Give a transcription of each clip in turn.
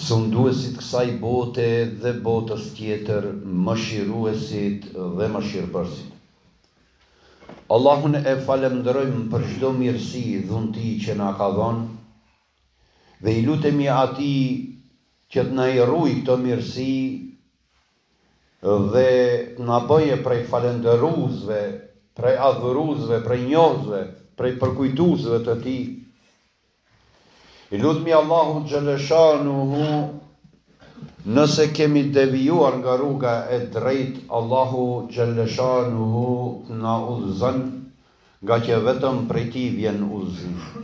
Sunduesit kësaj bote dhe botës tjetër, mëshiruesit dhe mëshirbërësit. Allahun e falënderojmë për çdo mirësi, dhunti që na ka dhon dhe i lutemi Atij që të na i rrujë këto mirësi dhe të na bëjë prej falënderuesve, prej adhuruesve, prej njohësve, prej përkujtuesve të Tij, I lutmi Allahut xhelleshanuhu nëse kemi devijuar nga rruga e drejtë Allahu xhelleshanuhu të na udhëzon ngaqë vetëm prej tij vjen udhëzimi.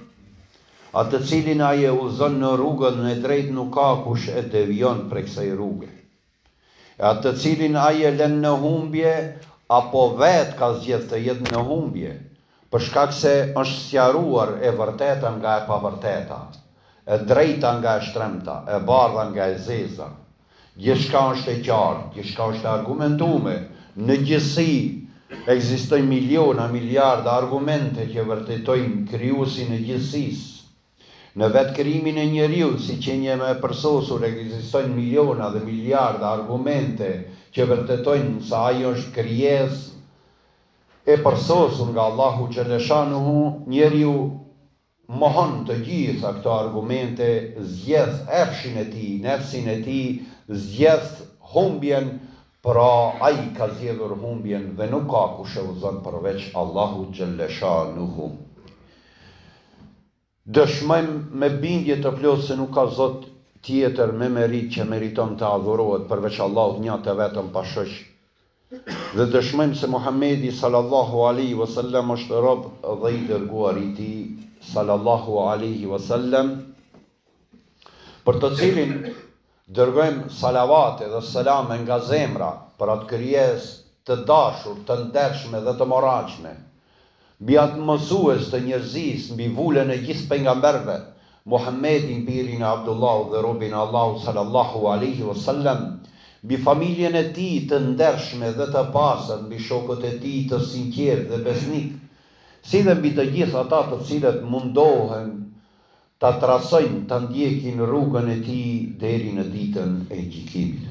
Atë cilin ai e udhëzon në rrugën e drejtë nuk ka kush e devijon prej kësaj rruge. e atë cilin ai e len në humbje apo vetë ka zgjedh të jetë në humbje, për shkak se është sqaruar e vërteta nga e pavërteta, e drejta nga e shtremta, e bardha nga e zeza. Gjithçka është e qartë, gjithçka është e argumentume, në gjithësi ekzistojnë miliona, miliarda argumente që vërtetojnë Krijuesin e gjithësisë. Në vetë krijimin e njeriut si qenie më e përsosur ekzistojnë miliona dhe miliarda argumente që vërtetojnë se ai është krijesë e përsosur nga Allahu xheleshanuhu, njeriu mohon të gjitha këto argumente, zgjedh epshin e tij, nefsin e tij, zgjedh humbjen, pra ai ka zgjedhur humbjen dhe nuk ka kush e udhëzon përveç Allahut xheleshanuhu. Dëshmojm me bindje të plotë se nuk ka Zot tjetër me meritë që meriton të adhurohet përveç Allahut një të vetëm pa shoq dhe dëshmojm se Muhamedi sallallahu alejhi wa sallam është rob dhe i dërguar i Tij sallallahu alejhi wa sallam për të cilin Dërgojmë salavate dhe selame nga zemra për atë krijesë të dashur, të ndershme dhe të moralshme, mbi atë mësues të njerëzisë, mbi vulën e gjithë pejgamberëve, Muhammedin, birin e Abdullahut dhe robin e Allahut sallallahu alejhi ue sellem, mbi familjen e tij të ndershme dhe të pastër, mbi shokët e tij të sinqertë dhe besnikë, si dhe mbi të gjithë ata të cilët mundohen Ta trasojnë, ta ndjekin rrugën e tij deri në ditën e gjykimit.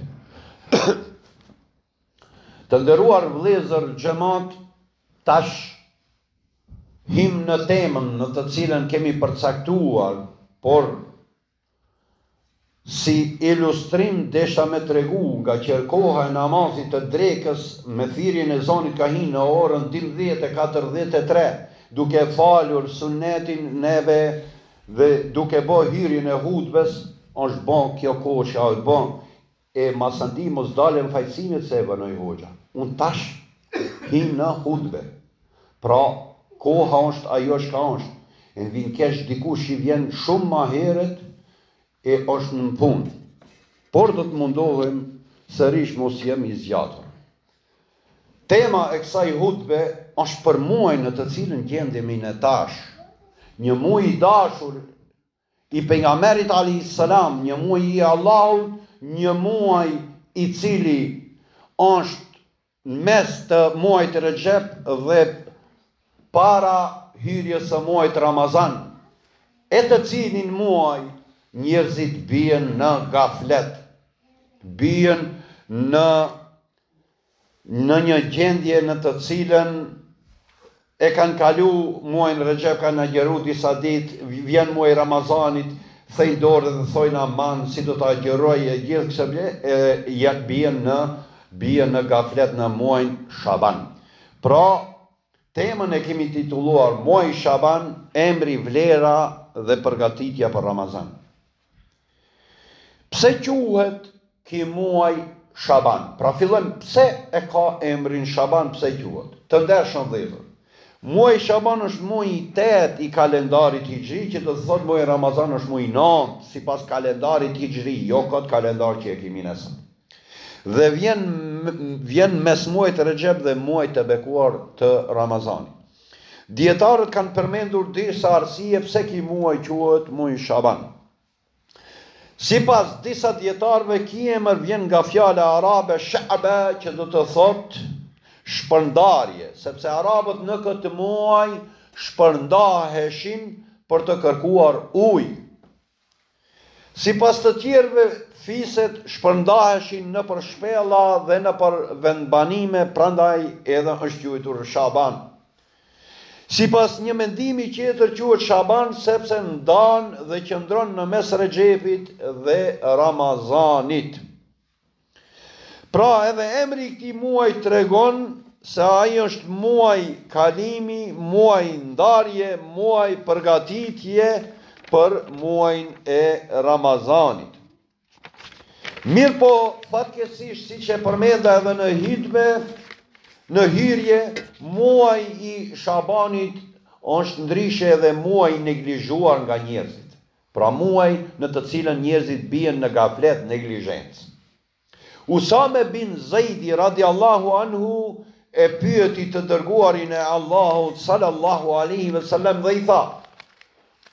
Të nderuar vëllezër xhemat, tash hymë në temën në të cilën kemi përcaktuar, por Si ilustrim desha me tregu nga që koha e namazit të drekës me thirrjen e ezanit ka hi në orën dymbëdhjetë e katërdhjetë e tre duke falur sunnetin neve dhe duke bo hyrjen e hutbes, është bo kjo kohë që është bo E masandej mos dalin fajësimet se e vonoi hoxha. Unë tash hi në hutbe. Pra koha është ajo çka është. E m'vjen keq dikush që vjen shumë ma herët e është në punë. Por do të mundohem sërish mos jem i zgjatur. Tema e kësaj hutbe është për muajin në të cilën gjendemi ne tash. Një muaj i dashur I Pejgamberit alejhi selam, një muaj i Allahut, një muaj i cili është në mes të muajit Rexhep dhe para hyrjes së muajit Ramazan, e të cilin muaj njerëzit bien në gaflet, bien në në një gjendje në të cilën e kanë kalu muajin Rexhep kanë agjëru disa ditë, vjen muaji i Ramazanit, thëjnë dorë dhe thojnë aman si do ta agjëroj e gjithë kësë ble, e ja bien në bien në gaflet në muajin Shaban. Pra, temën e kemi titulluar Muaji Shaban, emri, vlera dhe përgatitja për Ramazan. Pse quhet ky muaj Shaban? Pra fillojmë pse e ka emrin Shaban, pse quhet? Të ndershëm vëllezër, muaji Shaban është muaji i tetë i kalendarit hixhri, që do të thotë muaji Ramazan është muaji i nëntë sipas kalendarit hixhri, jo këtë kalendar që e kemi ne sot. Dhe vjen vjen mes muajit Rexhep dhe muajit të bekuar të Ramazanit. Dijetarët kanë përmendur disa arsye pse ky muaj quhet muaj Shaban. Sipas disa dijetarëve ky emër vjen nga fjala arabe sha'ba që do të thotë shpërndarje, sepse arabët në këtë muaj shpërndaheshin për të kërkuar ujë. Sipas të tjerëve, fiset shpërndaheshin nëpër shpella dhe nëpër vendbanime prandaj edhe është quajtur Shaban. Sipas një mendimi tjetër quhet Shaban sepse ndan dhe qëndron në mes Rexhepit dhe Ramazanit. Pra edhe emri i këtij muaj tregon se ai është muaj kalimi, muaj ndarje, muaj përgatitje për muajin e Ramazanit. Mirëpo, fatkeqësisht, siç e përmenda edhe në hitme, në hyrje, muaji i Shabanit është ndryshe edhe muaj i neglizhuar nga njerëzit. Pra muaj në të cilën njerëzit bien në gaflet, neglizhencë. Usame bin Zejdi radiallahu anhu e pyeti të dërguarin e Allahut sallallahu alaihi ve sellem dhe i tha: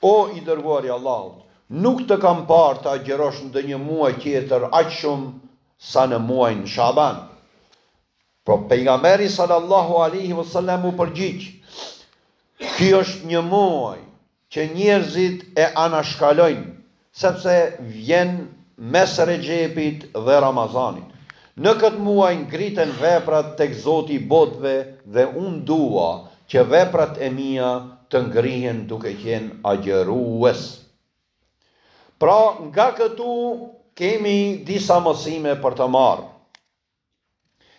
O i dërguari i Allahut, nuk të kam parë të agjërosh ndonjë muaj tjetër aq shumë sa në muajin Shaaban. Por pejgamberi sallallahu alaihi ve sellem u përgjigj: Ky është një muaj që njerëzit e anashkalojnë sepse vjen mes Rexhepit dhe Ramazanit. Në këtë muaj ngriten veprat tek Zoti i botëve dhe unë dua që veprat e mia të ngrihen duke qenë agjërues. Pra nga këtu kemi disa mësime për të marrë.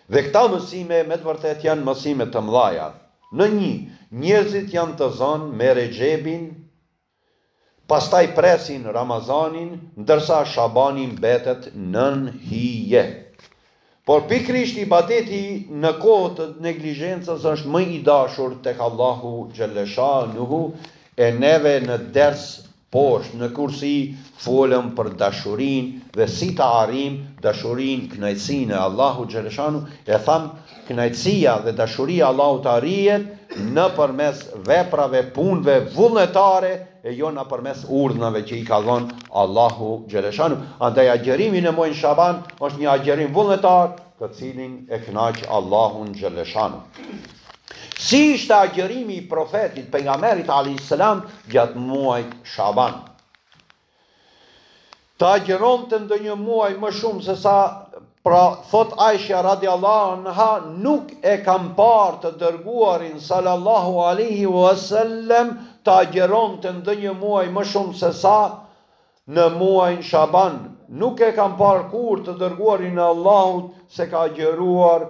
Dhe këta mësime me të vërtetë janë mësime të mëdhaja. Në një, njerëzit janë të zënë me Rexhebin, pastaj presin Ramazanin, ndërsa Shabani mbetet nën hije. Por pikërisht ibadeti në kohë të neglizhencës është më i dashur tek Allahu xhellesha'anuhu e neve në ders Poshtë në kursi folëm për dashurinë dhe si ta arrijmë dashurinë, kënaqësinë e Allahut xheleshanu, e thamë kënaqësia dhe dashuria e Allahut arrihet nëpërmes veprave, punëve vullnetare e jo nëpërmes urdhnave që i ka dhënë Allahu xheleshanu. Andaj agjërimi në muajin Shaban është një agjërim vullnetar të cilin e kënaq Allahun xheleshanu. Si ishte agjërimi i Profetit, Pejgamberit alaihi selam gjatë muajit Shaban? Të agjëronte ndonjë muaj më shumë se sa Pra, thot Aisha radiallahu anha, nuk e kam parë të dërguarin sallallahu alaihi wasallam të agjëronte ndonjë muaj më shumë se sa Në muajin Shaban, nuk e kam parë kurrë të Dërguarin e Allahut se ka agjëruar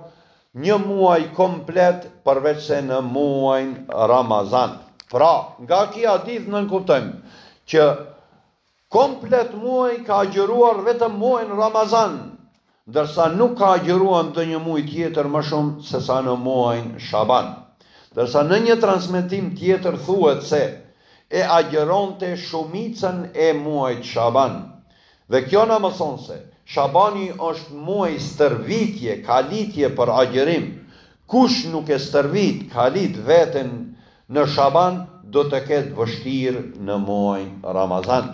një muaj komplet përveçse në muajin Ramazan. Pra, nga ky hadith nënkuptojmë që komplet muaj ka agjëruar vetëm muajin Ramazan, ndërsa nuk ka agjëruar ndonjë muaj tjetër më shumë se sa në muajin Shaban, ndërsa në një transmetim tjetër thuhet se e agjëronte shumicën e muajit Shaban. Dhe kjo na mëson se Shabani është muaj stërvitje, kalitje për agjërim. Kush nuk e stërvit, kalit veten në Shaban do të ketë vështirë në muajin Ramazan.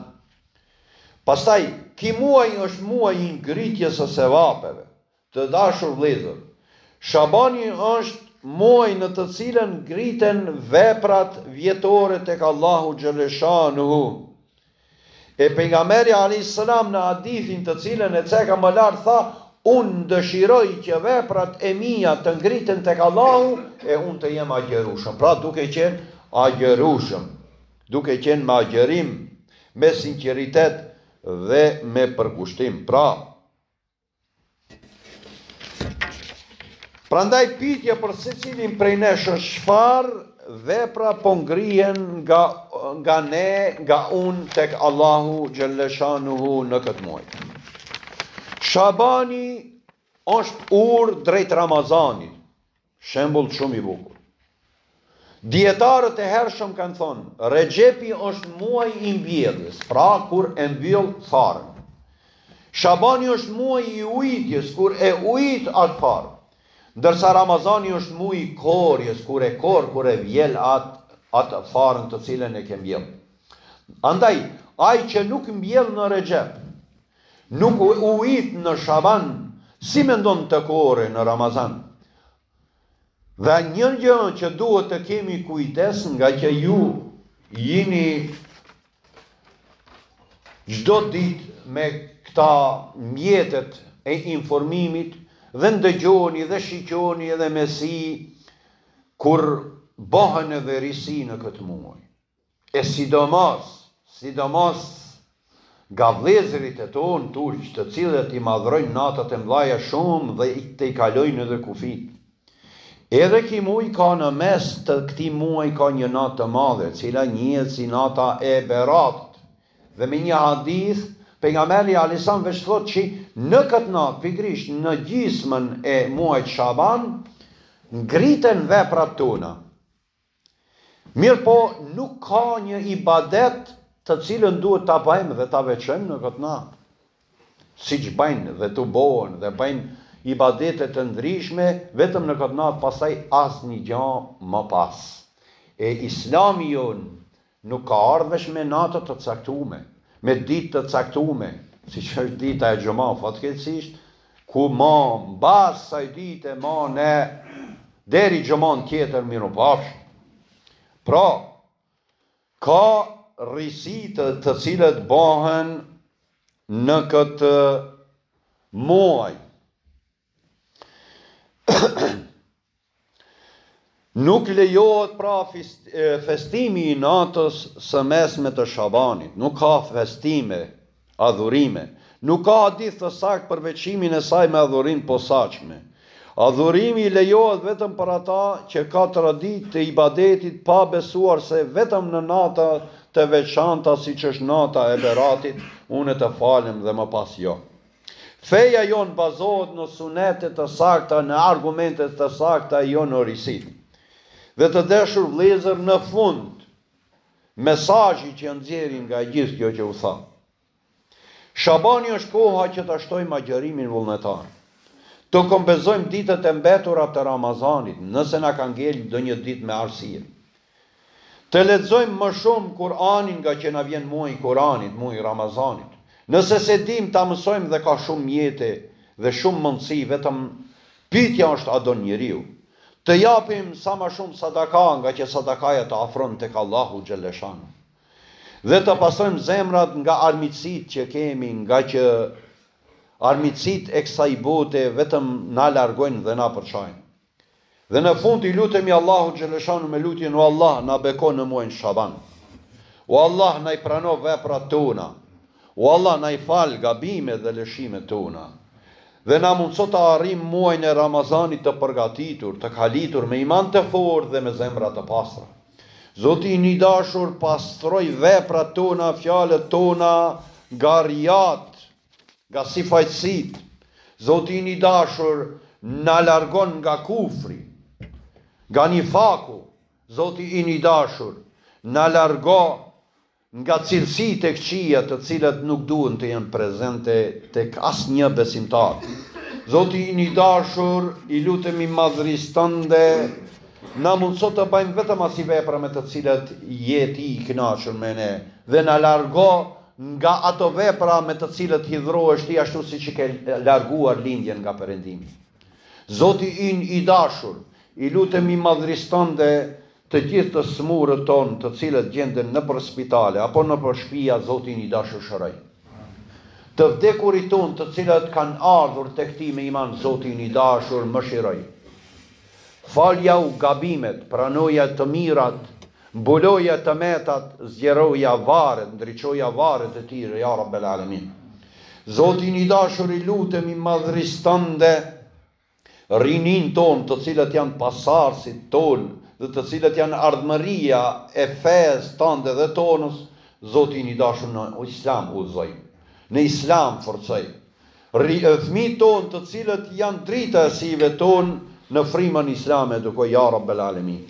Pastaj, ky muaj është muaj i ngritjes së sevapeve, të dashur vëllezër. Shabani është muaj në të cilin ngriten veprat vjetore tek Allahu xheleshanuhu. E Pejgamberi alejhi selam në hadithin të cilën e ceka më lart tha, Unë dëshiroj që veprat e mia të ngriten tek Allahu e unë të jem agjërushëm. Pra duke qenë agjërushëm. Duke qenë me agjërim, me sinqeritet dhe me përkushtim. Pra, Prandaj pyetja për secilin prej nesh është çfarë vepra po ngrihen nga nga ne, nga unë tek Allahu xhalleshanuhu në këtë muaj. Shabani është urë drejt Ramazanit. Shembull shumë i bukur. Dijetarët e hershëm kanë thonë, Rexhepi është muaji i mbjelljes, pra kur e mbjell farën. Shabani është muaji i ujitjes, kur e ujit atë farë. Ndërsa Ramazani është muaji i korrjes, kur e korr, kur e vjel atë atë farën të cilën e ke mbjellë. Andaj, ai që nuk mbjell në Rexhep, Nuk ujit në Shaban si mendon të korrë në Ramazan. Dhe një gjë që duhet të kemi kujdes ngaqë ju jini çdo ditë me këta mjetet e informimit dhe ndëgjoni dhe shiqoni dhe mësikur bëhen risi në këtë muaj. E sidomos, sidomos nga vëllezërit e tonë turq, të cilët i madhrojnë natat e mëdhaja shumë dhe i tejkalojnë edhe kufijtë. Edhe ky muaj ka në mes të këtij muaji ka një natë të madhe, e cila njihet si nata e Beratit. Dhe me një hadith, pejgamberi alejhiselam veç thotë që në këtë natë, pikërisht në gjysmën e muajit Shaban, ngriten veprat tona. Mirëpo nuk ka një ibadet të cilën duhet ta bëjmë dhe ta veçojmë në këtë natë. Siç bëjnë dhe tubohen dhe bëjnë ibadete të ndryshme vetëm në këtë natë, pastaj asnjë gjë më pas. E Islami jonë Nuk ka ardhë veç me nata të caktume, me ditë të caktume, siç është dita e Xhuma, fatkeqësisht, ku ma mbas asaj dite ma ne deri Xhuman tjetër mirupafshim. Pra, ka risi të cilat bëhen në këtë muaj. Nuk lejohet pra festimi i natës së mesme të Shabanit, nuk ka festime, adhurime. Nuk ka hadith të saktë për veçimin e saj me adhurim të posaçme. Adhurimi lejohet vetëm për ata që ka traditë të ibadetit pa besuar se vetëm në nata të veçanta siç është nata e Beratit, unë të falem dhe më pas jo. Feja jonë bazohet në sunete të sakta, në argumente të sakta, jo në risit. Dhe të dashur vllezër në fund, mesazhi që nxjerrim nga gjithë kjo që u tha. Shabani është koha që ta shtojmë agjërimin vullnetar. Të kompenzojmë ditët e mbetura të Ramazanit, nëse na ka ngel ndonjë ditë me arsye. Të lexojmë më shumë Kur'anin ngaqë na vjen muaji i Kur'anit, muaji i Ramazanit. Nëse s'e dimë ta mësojmë dhe ka shumë mjete dhe shumë mundësi vetëm pyetja është a don njeriu. Të japim sa ma shumë sadaka ngaqë sadakaja të afron tek Allahu xhelleshanu. Dhe të pastrojmë zemrat nga armiqësitë që kemi ngaqë armiqësitë e kësaj bote vetëm na largojnë dhe na përçajnë. Dhe në fund i lutemi Allahut xhelleshanu me lutjen o Allah na beko në muajin Shaban. O Allah na i prano veprat tona. O Allah na i fal gabimet dhe lëshimet tona. Dhe na mundëso ta arrijmë muajin e Ramazanit të përgatitur, të kalitur me iman të fortë dhe me zemra të pastra. Zoti ynë i dashur pastroji veprat tona, fjalët tona nga rijatë Nga syfaqësitë, Zoti ynë i Dashur na largo nga kufri. Nga nifaku, Zoti ynë i Dashur na largo nga cilësitë e këqija të cilat nuk duhen të jenë prezente tek asnjë besimtar. Zoti ynë i Dashur, i lutemi Madhërisë Tënde, na mundëso të bëjmë vetëm asi vepra me të cilat je Ti i kënaqur me ne dhe na largo Nga ato vepra me të cilët hidhrohesh ti ashtu siç e ke larguar lindjen nga Perëndimi. Zoti ynë i dashur, i lutemi madhërisë tënde të gjithë të smurët tonë të cilët gjenden nëpër spitale apo nëpër shpija Zoti ynë i dashur shëroji. Të vdekurit tonë të cilët kanë ardhur tek ti me iman Zoti ynë i dashur mëshiroji. Faljau gabimet, pranoja të mirat, mbuloja të metat, zgjeroja varret, ndriçoja varret e tyre, ja Rabbel Alemin. Zoti ynë i dashur i lutemi madhërisë tënde, rininë tonë, të cilët janë pasardhësit tonë dhe të cilët janë ardhmëria e fesë tënde dhe tonës, Zoti ynë i dashur në Islam udhëzoji, në Islam forcoji, Rri fëmijët tonë të cilët janë drita e syve tonë në frimën islame duke u ja rabbel alemin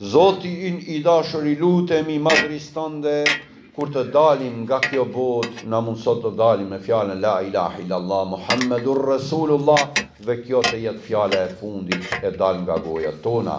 Zoti ynë i dashur i lutemi madhërisë tënde kur të dalim nga kjo botë na mundëso të dalim me fjalën la ilahe illallah muhammedur resulullah dhe kjo të jetë fjala e fundit e dalë nga goja tona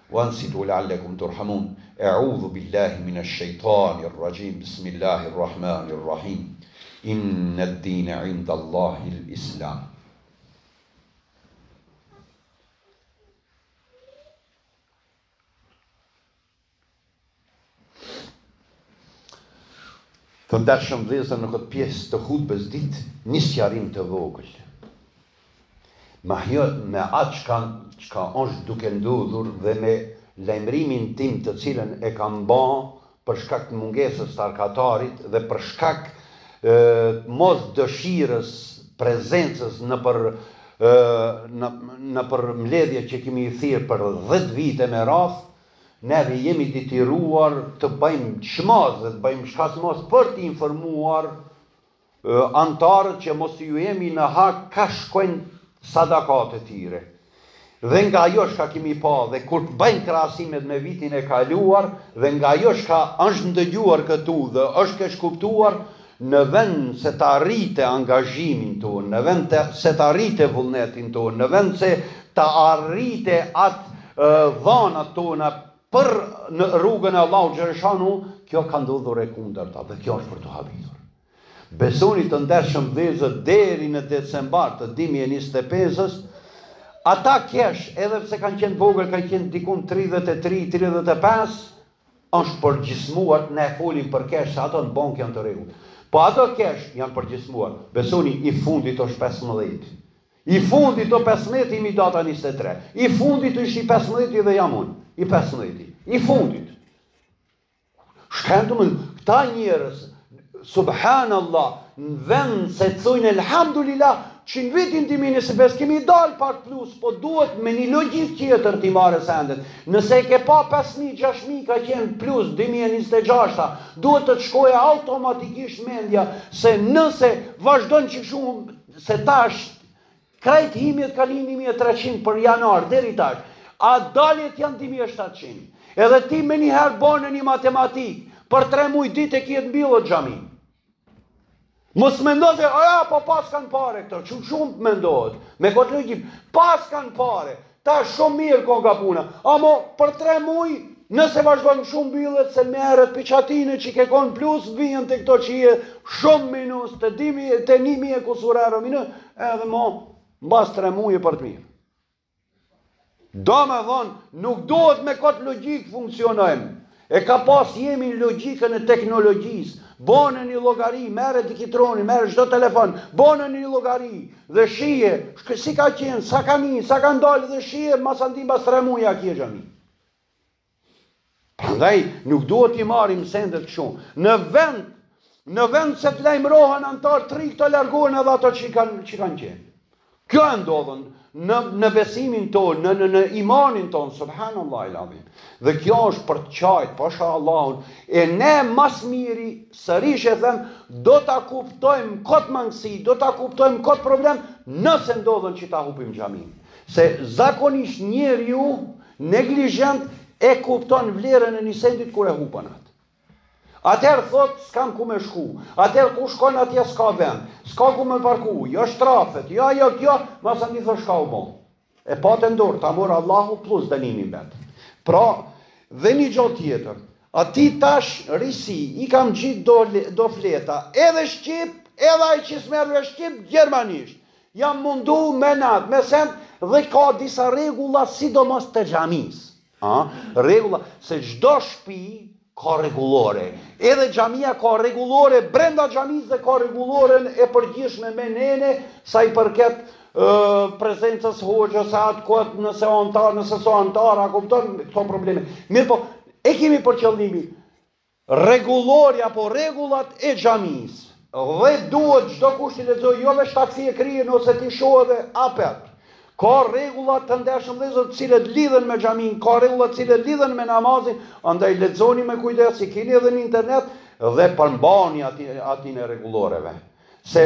وانصتوا لعلكم ترحمون أعوذ بالله من الشيطان الرجيم بسم الله الرحمن الرحيم إن الدين عند الله الإسلام Të ndershëm vëllezër në këtë pjesë të hutbes ditë, një sqarim të vogël. Ma ajo me atë çka çka është duke ndodhur dhe me lajmërimin tim të cilën e kam ba për shkak të mungesës të arkatarit dhe për shkak të mos dëshirës prezencës nëpër në, nëpër mbledhje që kemi i thirrë për 10 vite me radhë, Neve jemi detyruar të bëjmë ç'mos dhe të bëjmë çka s'mos për të informuar anëtarët që mos t'ju jesim në hak ka shkojnë sadakat e tyre. Dhe nga ajo çka kemi pa dhe kur të bëjmë krahasimet me vitin e kaluar dhe nga ajo çka është ndëgjuar këtu dhe është keqkuptuar, në vend se të rrite angazhimin tonë, në vend se të rrite vullnetin tonë, në vend se ta rrite atë dhanat tona për në rrugën e Allahut xheleshanuhu, kjo ka ndodhur e kundërta dhe kjo është për t'u habitur. Besoni të ndershëm vëllezër deri në decembar të 2025-s, ata kesh, edhe pse kanë qenë vogël, kanë qenë dikun 33, 35, është përgjysmuar ne folim për cash se ato në bankë janë të rregullt po ato cash janë përgjysmuar besoni i fundit është pesëmbëdhjetë i fundit o pesëmbëdhjeti imi data njëzet e tre i fundit është i pesëmbëdhjeti dhe jam unë i pesëmbëdhjeti i fundit shkëndun këta njerëz Subhanallah, në vend se të thojnë elhamdulillah, që në vitin 2025 kemi dalë pak plus, po duhet me një logjik tjetër t'i marrësh sendet. Nëse e ke pa 5.000, 6.000 ka qenë plus 2026, duhet të të shkojë automatikisht mendja se nëse vazhdon kështu, se tash Krejt himjet kanë një mijë e treqind për janar deri tash a daljet janë dy mijë e shtatëqind edhe ti menjëherë bane një matematik për tre muj ditë e kjo të mbyllet xhamia Mos mendo te, a ja po pas kanë pare këto, shumë shumë mendohet, me këtë logjikë, pas kanë pare, Tash shumë mirë konka puna. Amo për tre muj, nëse vazhdojnë kështu mbyllet se merret prej çatyne që ke kon plus vijen te këto që je shumë minus te dy mi te ni mi e kusur euro minus edhe mo mbas tre muj e përtëmirë. Domethonë, nuk duhet me këtë logjikë funksionojmë. E ka pas jemi në logjikën e teknologjisë, bane një llogari, merre digitronin, merre çdo telefon, bane një llogari, dhe shihe, si ka qenë, sa ka hi, sa ka ndalë, dhe shihe, masandej mbas tre muje a kje xhami. Prandaj, nuk duhet t'i marrim sendet kështu. Në vend, në vend se të lajmërohen anëtarë, tri këto largohen edhe ato që kanë qenë. Kjo e ndodhën në në besimin tonë, në në në imanin tonë, subhanallahi l-adhim. Dhe kjo është për të qajt, pasha Allahun, e ne ma s'miri, sërish e them, do ta kuptojmë kot mangësi, do ta kuptojmë kot problem, nëse ndodhën që ta hupim xhamin. Se zakonisht njeriu neglizhent e kupton vlerën e ni sendit kur e hupën atë. Atëherë thotë s'kam ku me shku atëherë ku shkon atje s'ka vend, s'ka ku me parku, jo shtrafet, jo ajo kjo, masandej thotë shka u bo. E pate në dorë, ta mori Allahu plus dënimin vetë. Pra, dhe një gjo tjetër, ati tash risi, i kam ngjitë do, do fleta, edhe Shqip, edhe ai që s'merr vesh Shqip, Gjermanisht. Jam mundu me nda, me send, dhe ka disa rregulla, sidomos të xhamisë. A? Rregulla, se çdo shpi ka rregullore. Edhe xhamia ka rregullore brenda xhamisë dhe ka rregulloren e përgjithshme me nene sa i përket prezencës hoxhës se atë kot nëse o anëtar, nëse s'o anëtar, a kupton këto probleme. Mirëpo, e kemi për qëllimin Rregullorja apo rregullat e xhamisë. Dhe duhet çdokush t'i lexojë jo veç t'i ksi e kryen ose t'i shoh edhe apet. Ka rregulla të ndershëm vëllezër të cilat lidhen me xhaminë, ka rregulla të cilat lidhen me namazin, andaj lexoni me kujdes, i keni edhe në internet dhe përmbahuni atyne atyne rregulloreve. Se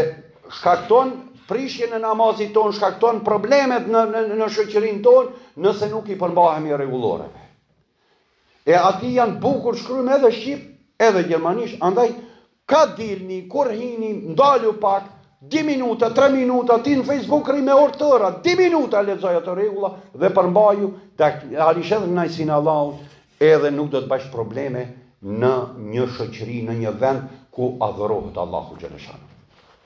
shkakton prishjen e namazit tonë, shkakton problemet në në në shoqërinë tonë nëse nuk i përmbahemi rregulloreve. E ati janë bukur shkrume edhe shqip edhe gjermanisht andaj kur dilni kur hini ndalu pak dy minuta tre minuta ti në facebook rri me orë të tëra dy minuta lexoj ato rregulla dhe përmbaju ta arrish edhe kënaqësinë e Allahut edhe nuk do të bajsh probleme në një shoqëri në një vend ku adhurohet Allahu xhele shanuhu.